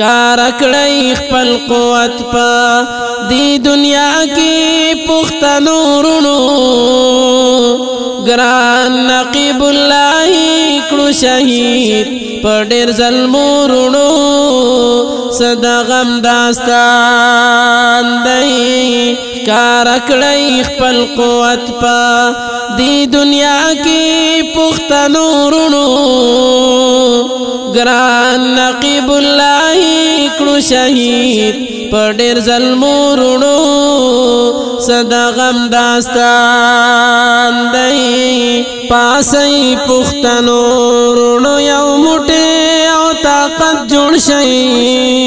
کار کړی خپل قوت په دی دنیا کې پښتنو ورونو ګران نقيب الله کړو شهید په ډېر ظلم ورونو صدا غم داستان دی کار کړی خپل قوت پا دی دنیا کې پښتنو رونو ګران نقيب الله کړو شهید په ډېر ظلمو رونو صدا غم داستان دی پاسې پښتنو رونو یو موټه او طاقت جوړ شهید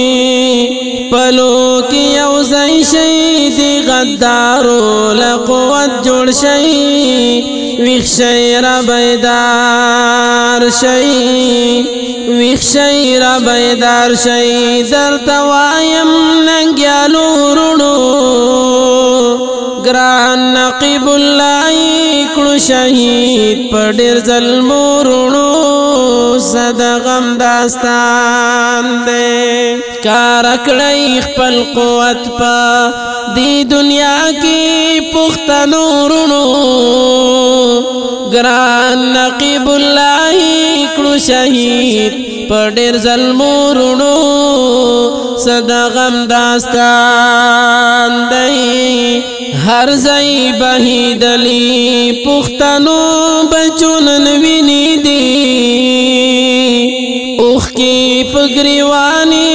پلو کې او ځای شي دی غدارو له قوت جوړ شي ویښ شي را بیدار شي ویښ شي را بیدار شي درته وایم ننګیالو شهید پر ډیر ظلمو رونو صدا غم داستان دې کار کړی خپل قوت په دی دنیا کې پښتنو رونو ګران نقيب الله کړو شهید پر ډېر ظلمورونو صدا غم داستان دی هر ځای بهیدلی پښتنو بچون ویني دي اوخ کې پګریوانی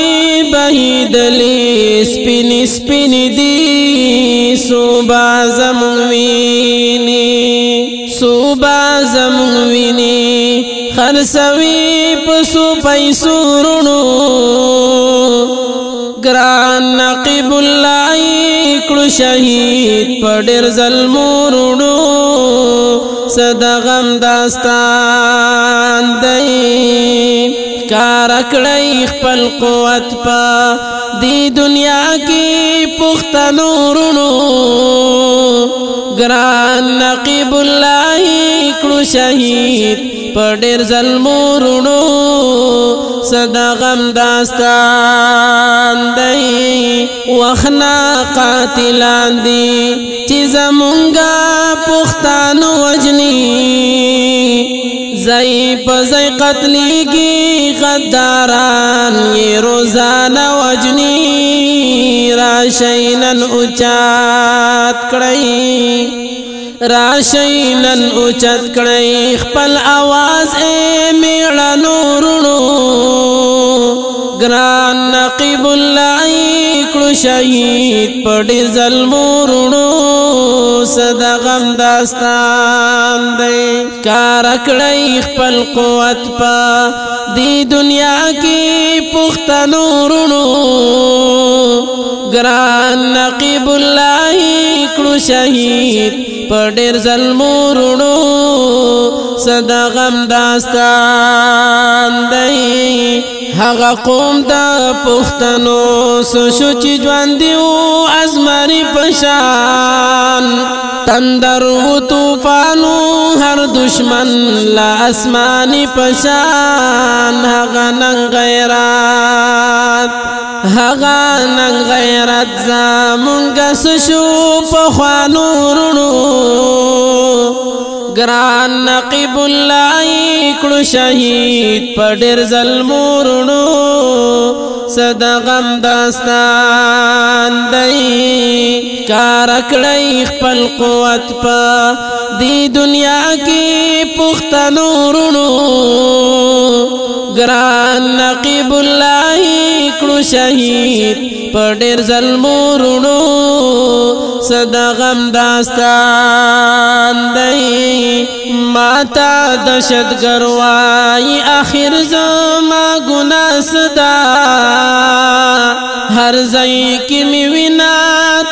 بهیدلی سپین سپین دي صوبا زمون ویني صوبا زمون ویني خرسوي پسو پیسو رونو ګران نقيب الله کړو شهید په ډېر ظلمو وروړو صدا غم داستان دی کار کړی خپل قوت په دی دنیا کې پخته نورونو ګران نقيب الله کړو شهید په ډېر ظلمو رونو صدا غم داستان دی وخنا قاتلان دی چې زمونږه پښتانه وجني زئی پزئی قتلی کی غداران یہ روزانہ وجنی راشینن اچات کڑئی راشي نن اوچت کړی خپل आवाज اے میړه نورونو ګران نقيب الله کړو شهید پړ زلمورونو صدا غم داستان دی کار کړی خپل قوت پا دی دنیا کې پښتنو رونو ګران نقيب الله کړو شهید په ډېر ظلمو رونو صدا غم داستان دی هغه قوم دا پښتنو سو شو چې ژوند دیو ازمري پشان تندر و طوفانو هر دشمن لا اسماني پشان هغه نن غیرات هغه نن غیرت زمونږ سشو په خوانو رونو ګران نقيب الله کړو شهید په ډېر ظلمورونو صدا غم داستان دی کار کړی خپل قوت په دی دنیا کې پښتنو رونو ګران نقيب الله کړو شهید په ډېر ظلمو رونو صدا غم داستان دی ماتا دشت گروای اخر زما گناه صدا هر ځای کې می وینا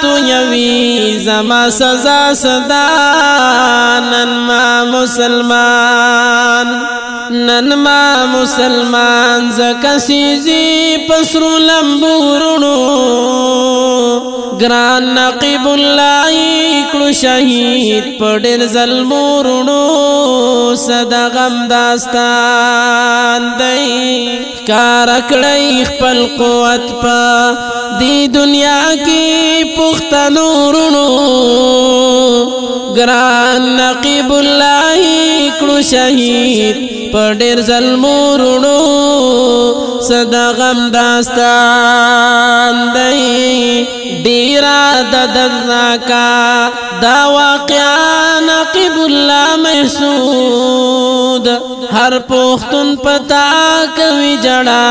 تو یوي زما سزا صدا نن ما مسلمان نن ما مسلمان زکه سیزی پسرو لمبورونو ګران نقيب الله کړو شهید پډر ظلمورونو صدا غم داستان دی کار کړی خپل قوت په دی دنیا کې پښتنورونو ګران نقيب الله کړو شهید په ډېر ظلمورونو صدا غم داستان دی ډیر ددنا کا دا واقعا نقيب الله محسود هر پختون پتا کوي جڑا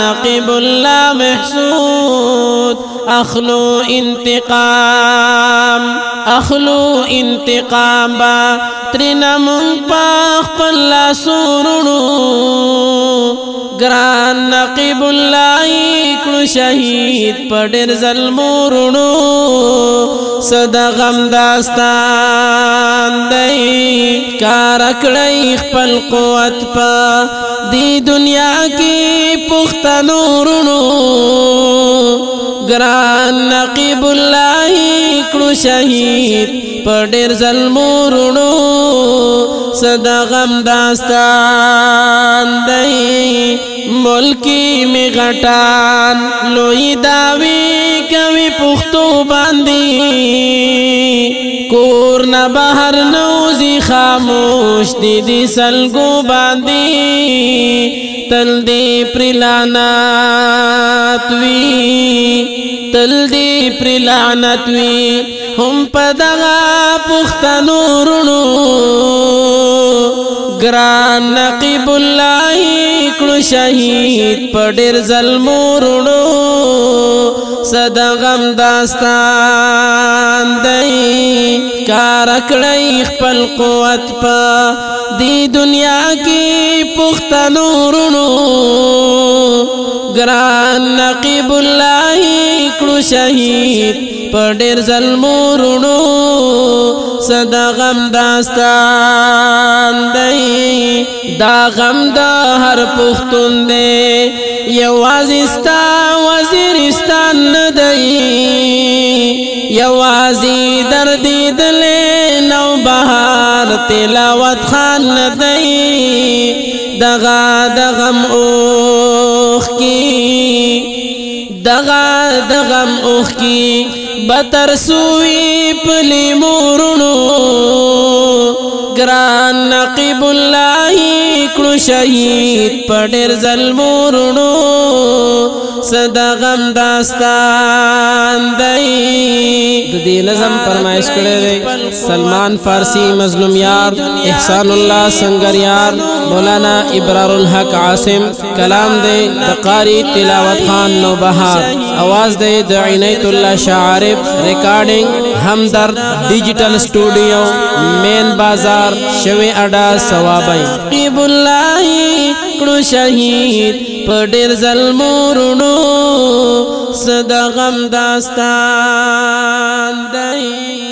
نقيب الله محسود اخلو انتقام اخلو انتقام با ترین من پاک پلا سورنو گران نقیب اللہ شهید پډر زلمورونو صدا غم داستان دی کار کړی خپل قوت په دی دنیا کې پختنورونو ګران نقيب الله کړو شهید په ډېر ظلمو رونو صدا غم داستان دی ملکی می غټان لوی داوی کوي پختو باندې کور نه بهر نوځي خاموش دي دي سلګو باندې تل دې پرلانات وی تل دې پر لعنت وي هم پدغه پښتنو رونو ګران نقيب الله کړو شهید پډر ظلم رونو صدا غم داستان دی کار کړی خپل قوت په دی دنیا کې پښتنو رونو ګران نقيب الله کړو شهید په ډېر ظلمو رونو صدا غم داستان دی دا غم د هر پښتون دی یوازې ستا وزیرستان ندئی یوازی درد دل نو بهار تلاوت خان ندئی دغا دغم اوخ کی دغا دغم اوخ کی بتر سوی پلی مورونو گران نقیب الله کړو شهید پډر ظلمورونو صدا غم داستان دی د دې نظم فرمایش کړی دی سلمان فارسی مظلوم یار احسان الله سنگر یار مولانا ابرار الحق عاصم کلام دی د قاری تلاوت خان نو بهار आवाज دی د عنایت الله شعارف ریکارډینګ همدرد ډیجیټل سټوډیو مین بازار شوی اډا ثوابای قیب الله کړو شهید په ډېر زلمورونو صدا غم داستان دی